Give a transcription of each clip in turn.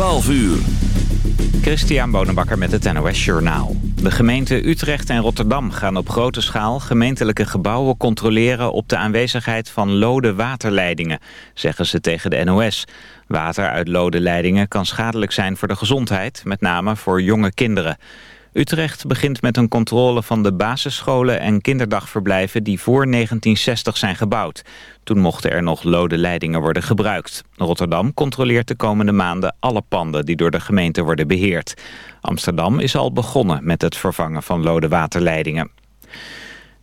12 uur. Christian Bonenbakker met het NOS Journaal. De gemeenten Utrecht en Rotterdam gaan op grote schaal gemeentelijke gebouwen controleren op de aanwezigheid van lode waterleidingen, zeggen ze tegen de NOS. Water uit lode leidingen kan schadelijk zijn voor de gezondheid, met name voor jonge kinderen. Utrecht begint met een controle van de basisscholen en kinderdagverblijven die voor 1960 zijn gebouwd. Toen mochten er nog lode leidingen worden gebruikt. Rotterdam controleert de komende maanden alle panden die door de gemeente worden beheerd. Amsterdam is al begonnen met het vervangen van lode waterleidingen.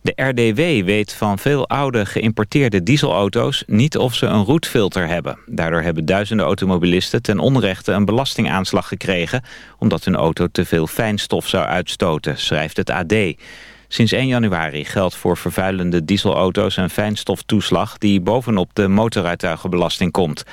De RDW weet van veel oude geïmporteerde dieselauto's niet of ze een roetfilter hebben. Daardoor hebben duizenden automobilisten ten onrechte een belastingaanslag gekregen... omdat hun auto te veel fijnstof zou uitstoten, schrijft het AD. Sinds 1 januari geldt voor vervuilende dieselauto's een fijnstoftoeslag... die bovenop de motoruituigenbelasting komt.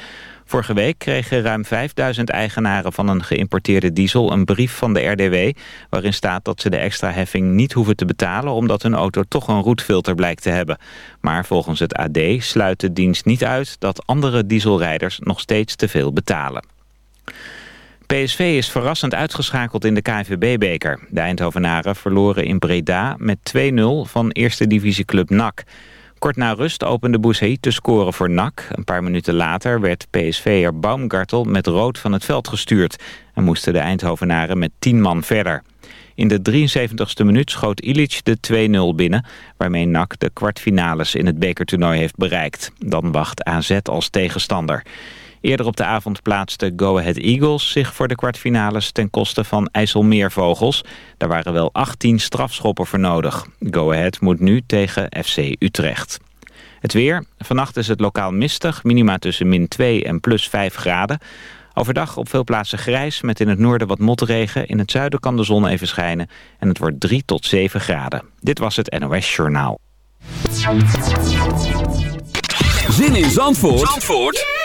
Vorige week kregen ruim 5000 eigenaren van een geïmporteerde diesel een brief van de RDW... waarin staat dat ze de extra heffing niet hoeven te betalen... omdat hun auto toch een roetfilter blijkt te hebben. Maar volgens het AD sluit de dienst niet uit dat andere dieselrijders nog steeds te veel betalen. PSV is verrassend uitgeschakeld in de KNVB-beker. De Eindhovenaren verloren in Breda met 2-0 van eerste divisieclub NAC... Kort na rust opende Boussaïd te scoren voor NAC. Een paar minuten later werd PSV'er Baumgartel met rood van het veld gestuurd... en moesten de Eindhovenaren met 10 man verder. In de 73ste minuut schoot Ilic de 2-0 binnen... waarmee NAC de kwartfinales in het bekertoernooi heeft bereikt. Dan wacht AZ als tegenstander. Eerder op de avond plaatste Go Ahead Eagles zich voor de kwartfinales ten koste van IJsselmeervogels. Daar waren wel 18 strafschoppen voor nodig. Go Ahead moet nu tegen FC Utrecht. Het weer. Vannacht is het lokaal mistig, minima tussen min 2 en plus 5 graden. Overdag op veel plaatsen grijs, met in het noorden wat motregen. In het zuiden kan de zon even schijnen en het wordt 3 tot 7 graden. Dit was het NOS Journaal. Zin in Zandvoort, Zandvoort?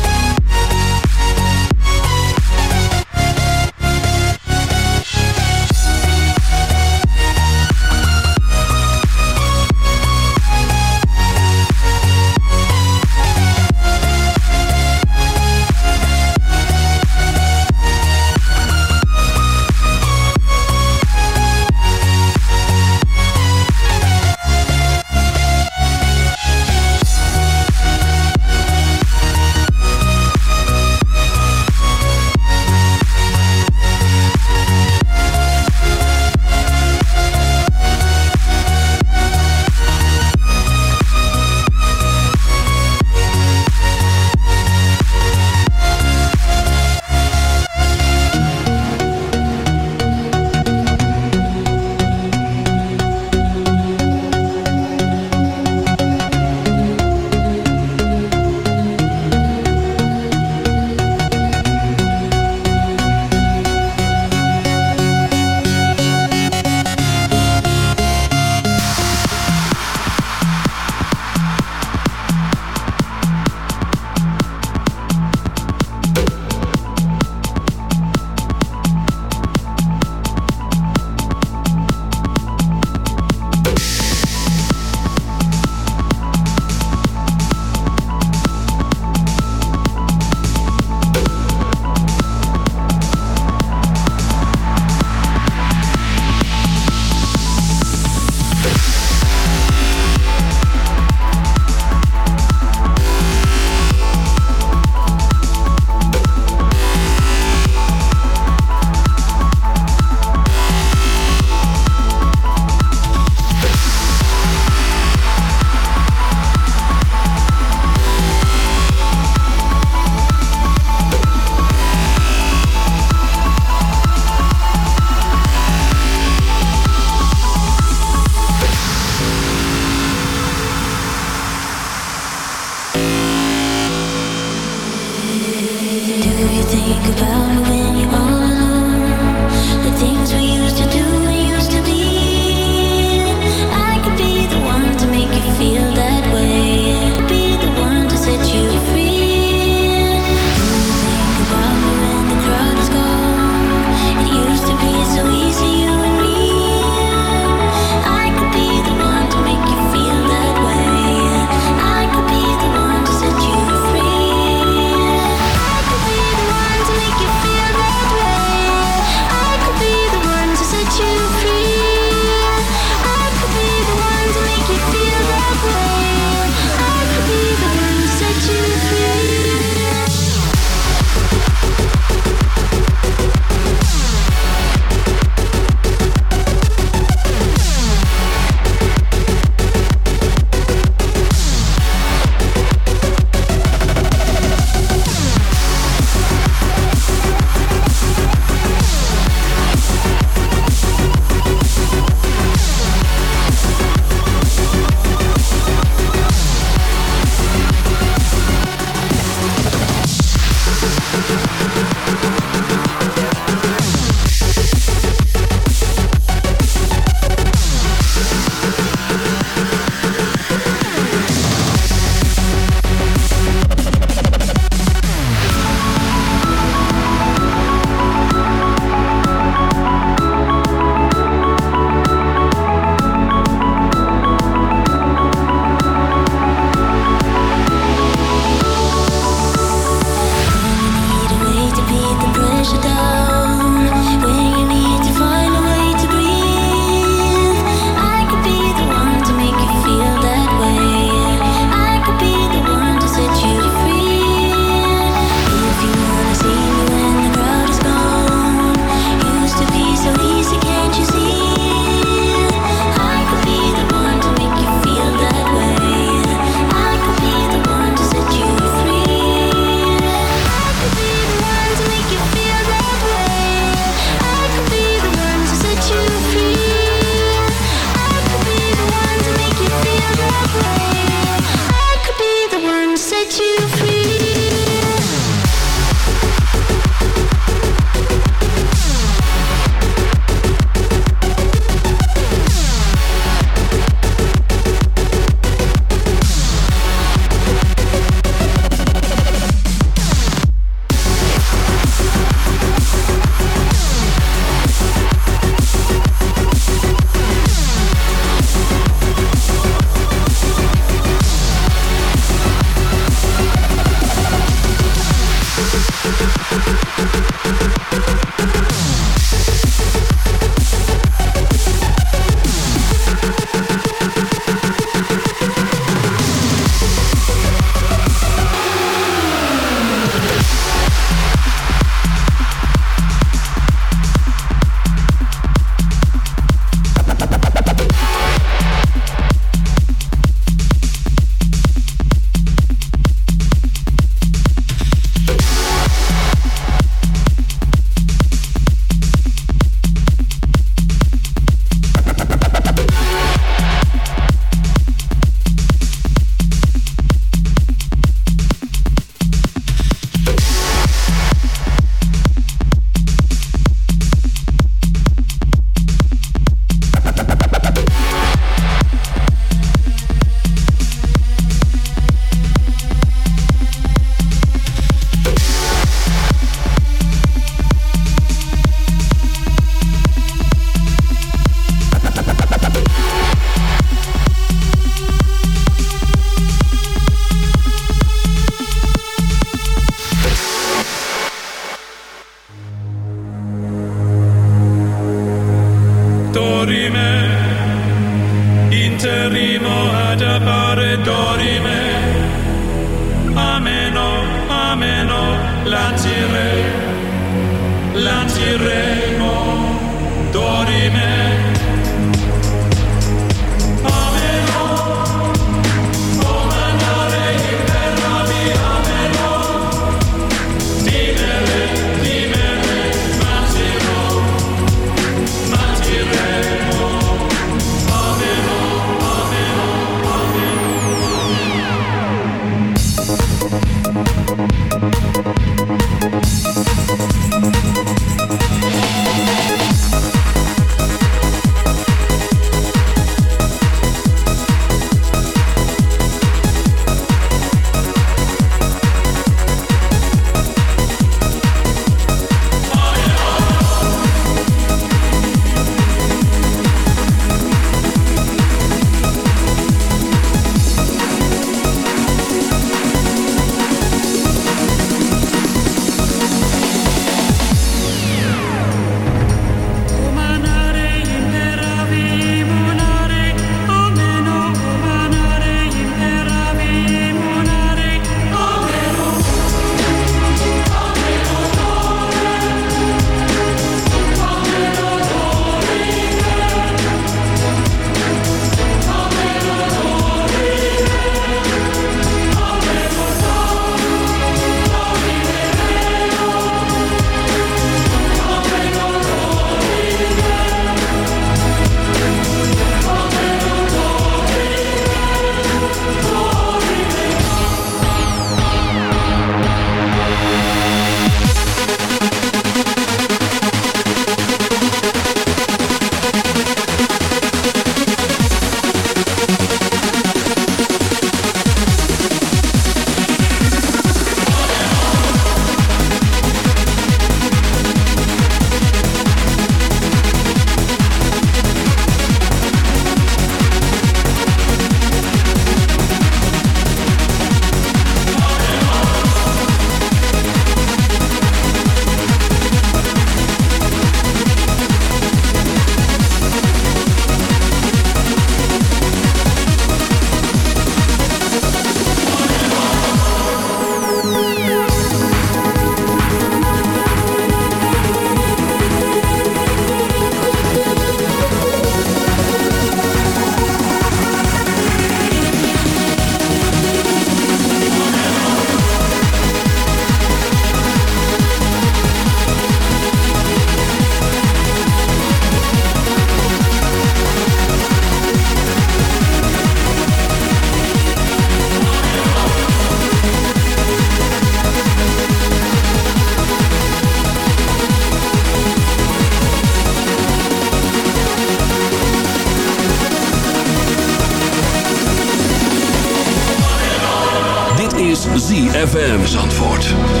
Zandvoort.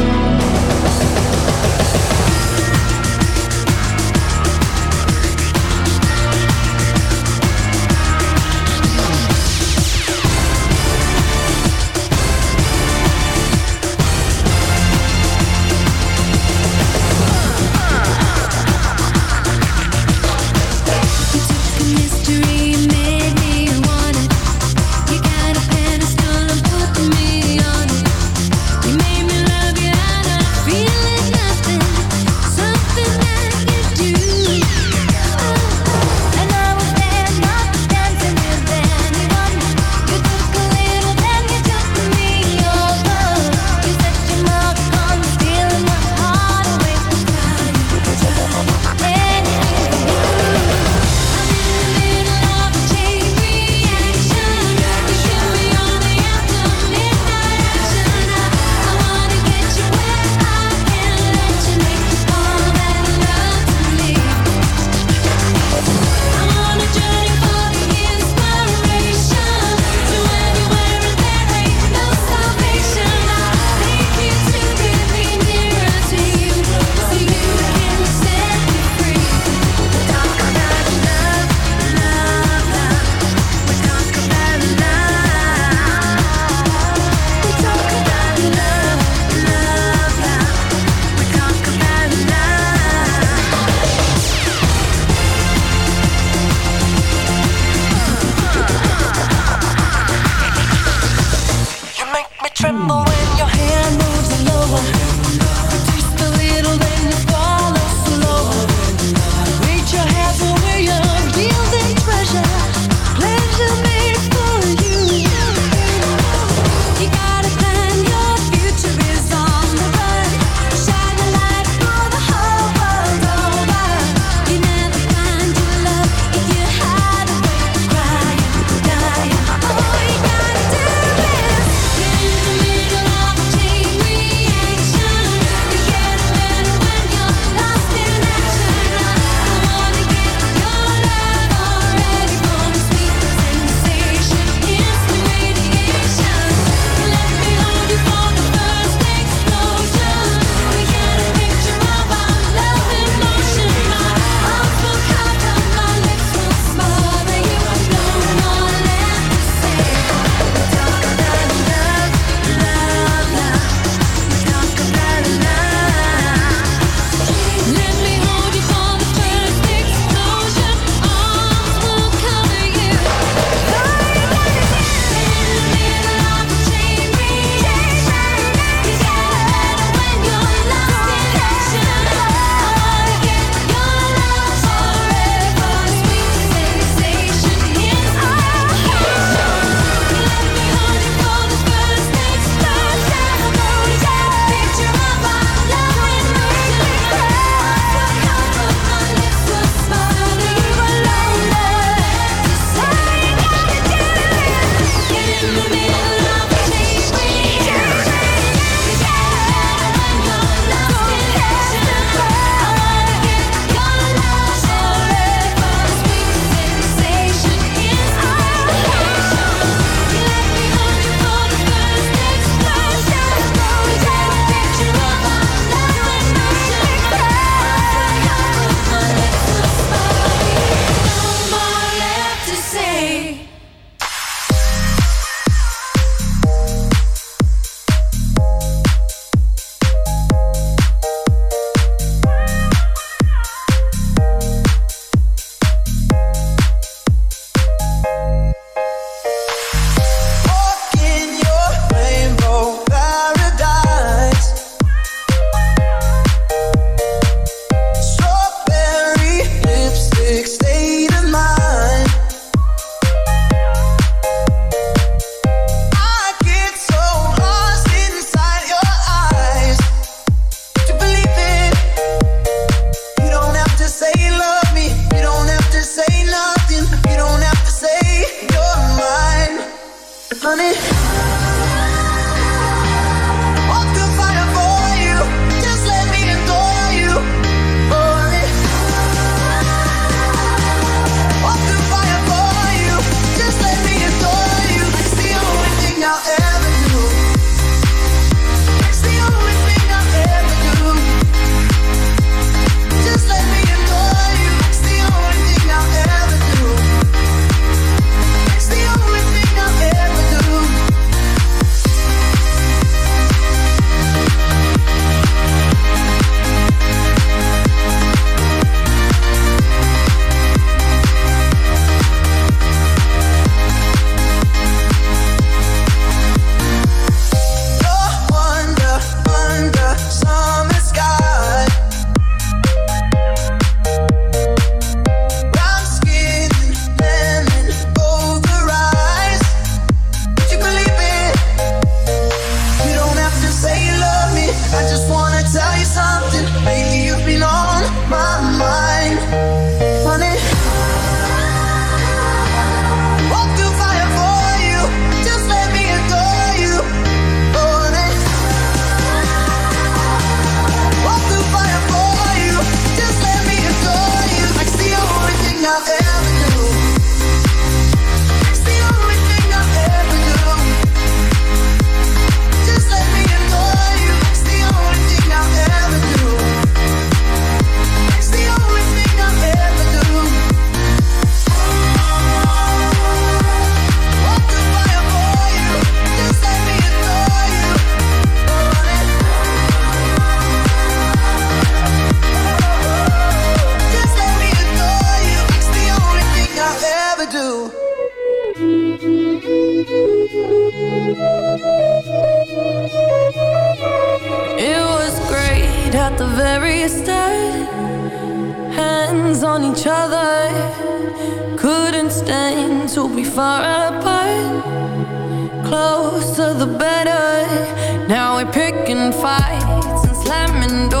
cuando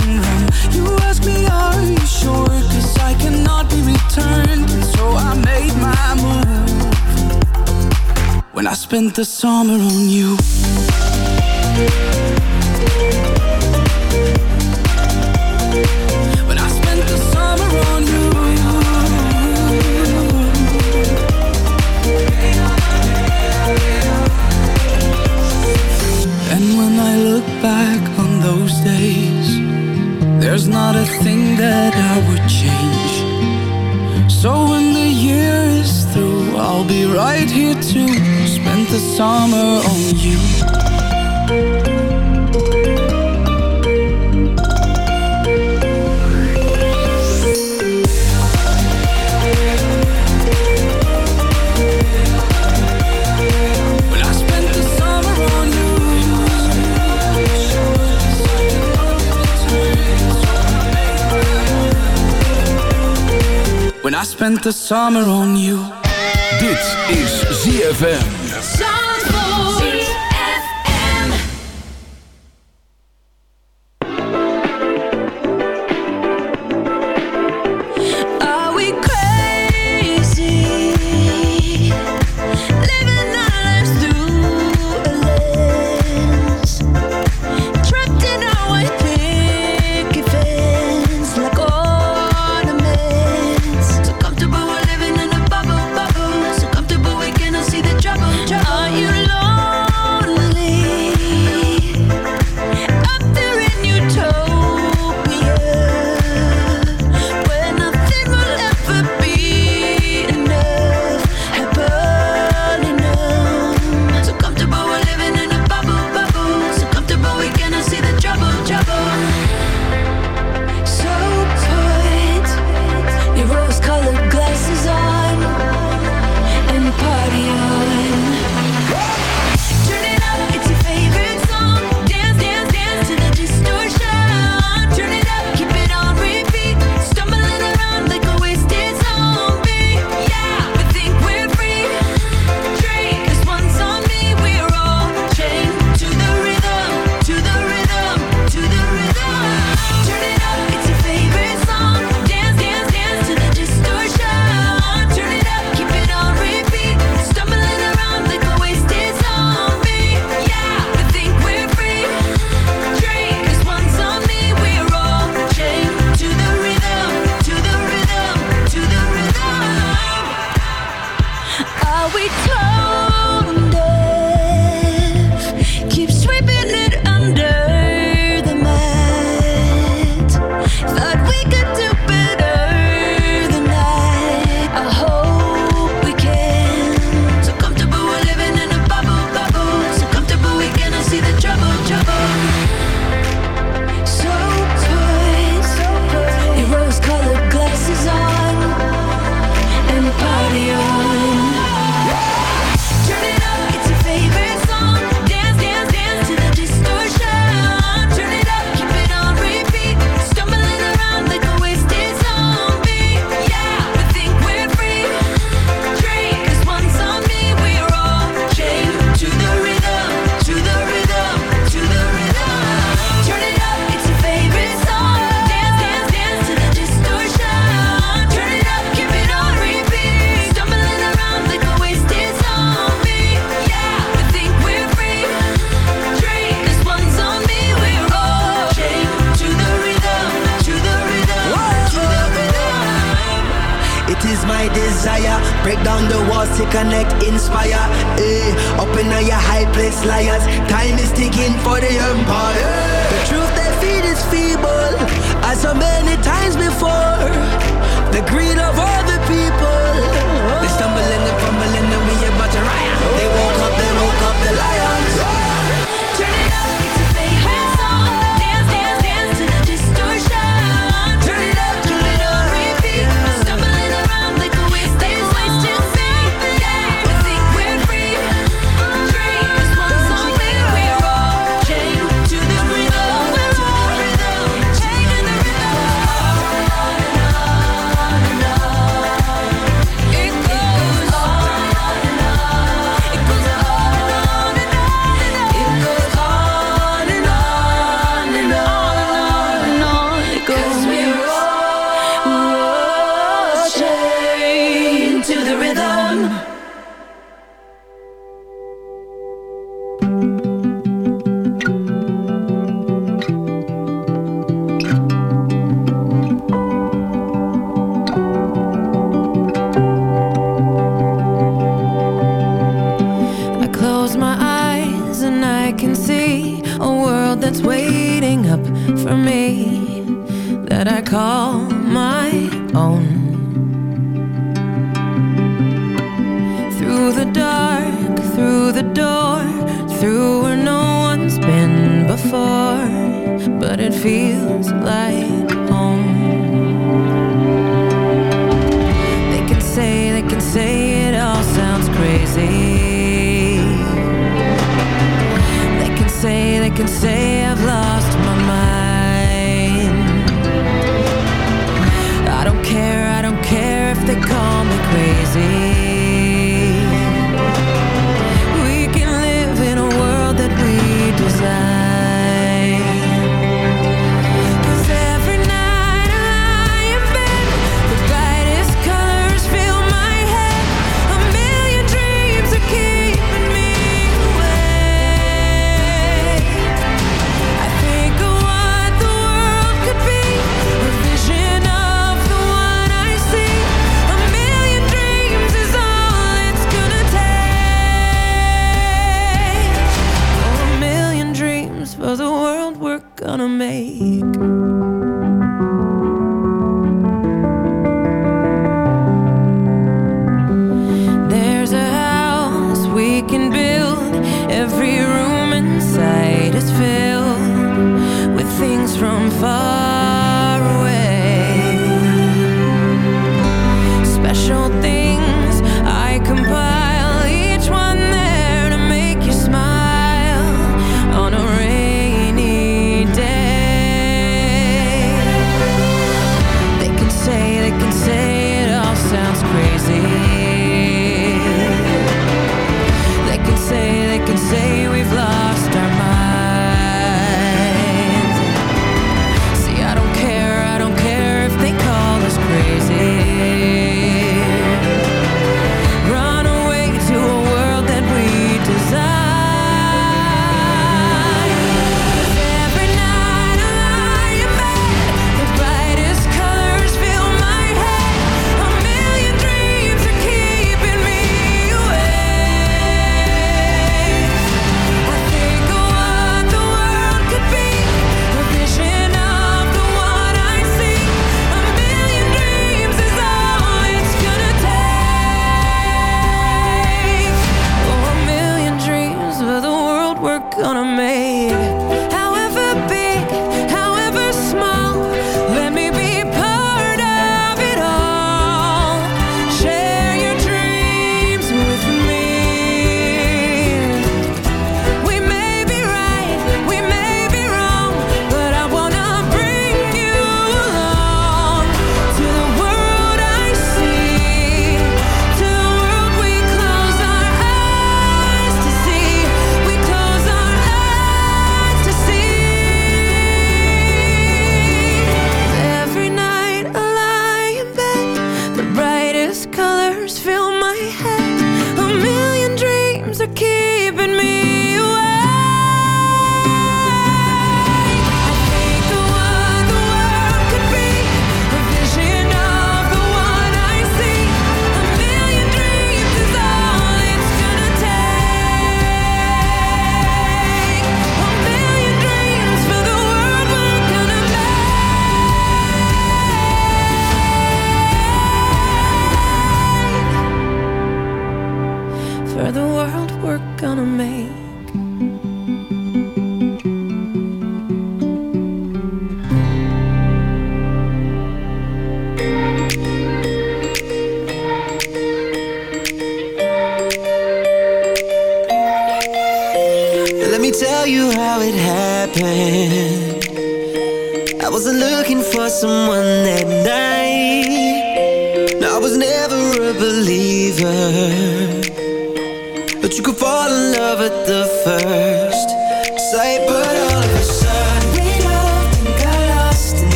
when I spent the summer on you. back on those days There's not a thing that I would change. So when the year is through I'll be right here too spent the summer on you. When I spent the summer on you. Dit is ZFM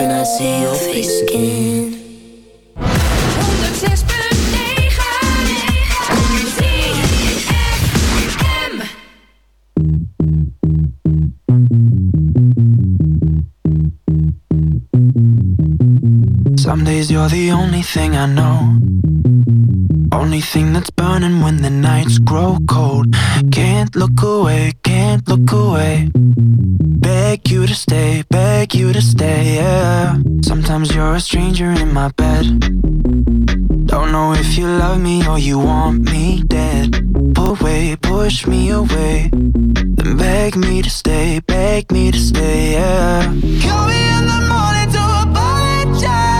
when I see your face again. Some days you're the only thing I know. Only thing that's burning when the nights grow cold. Can't look away, can't look away to stay, beg you to stay, yeah. Sometimes you're a stranger in my bed. Don't know if you love me or you want me dead. Pull away, push me away. Then beg me to stay, beg me to stay, yeah. Call me in the morning to apologize.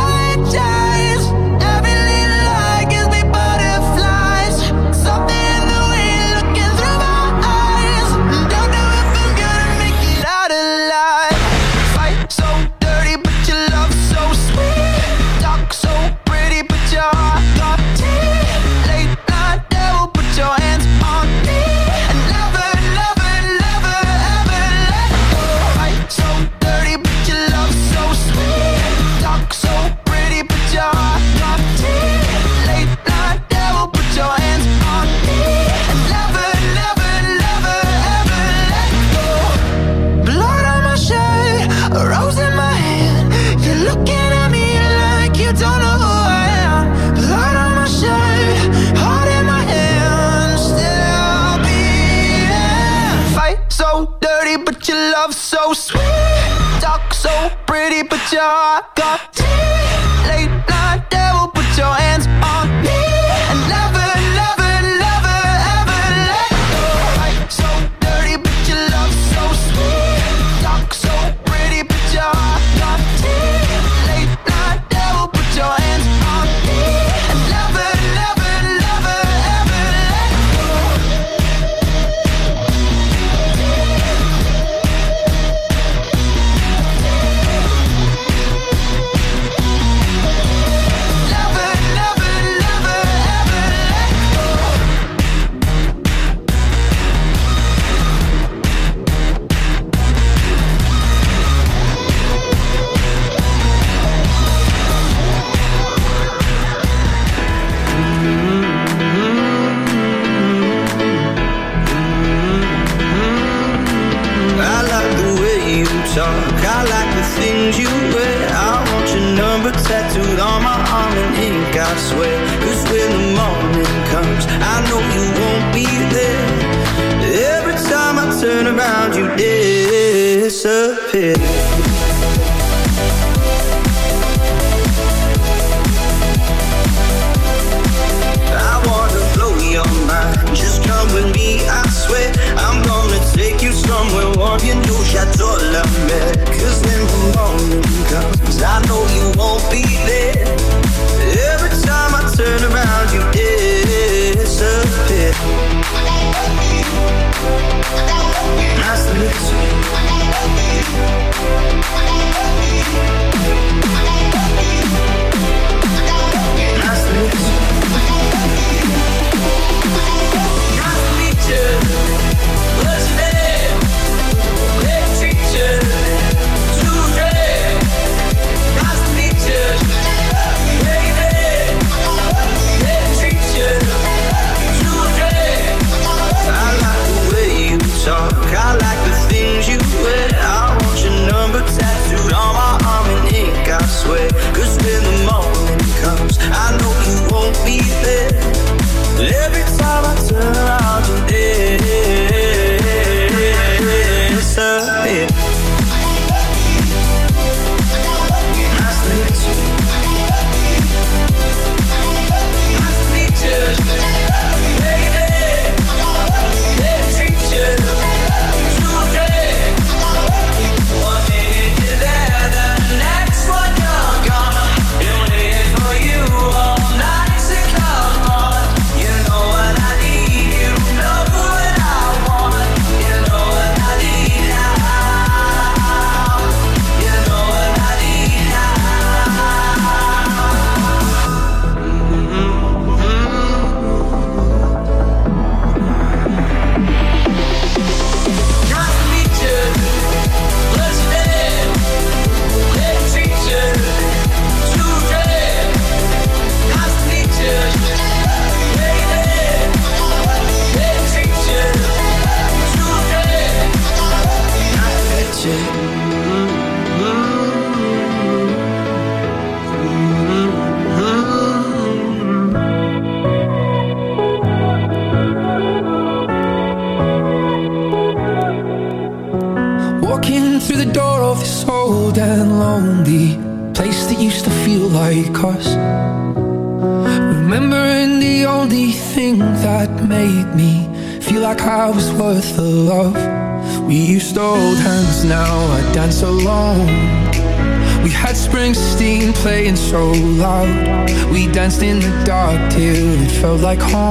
felt like home.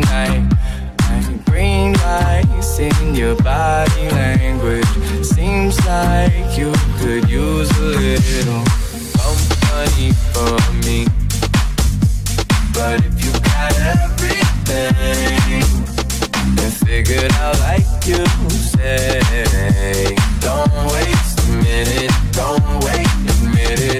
tonight. And green lights in your body language. Seems like you could use a little company for me. But if you got everything and figured out like you say, don't waste a minute, don't wait a minute.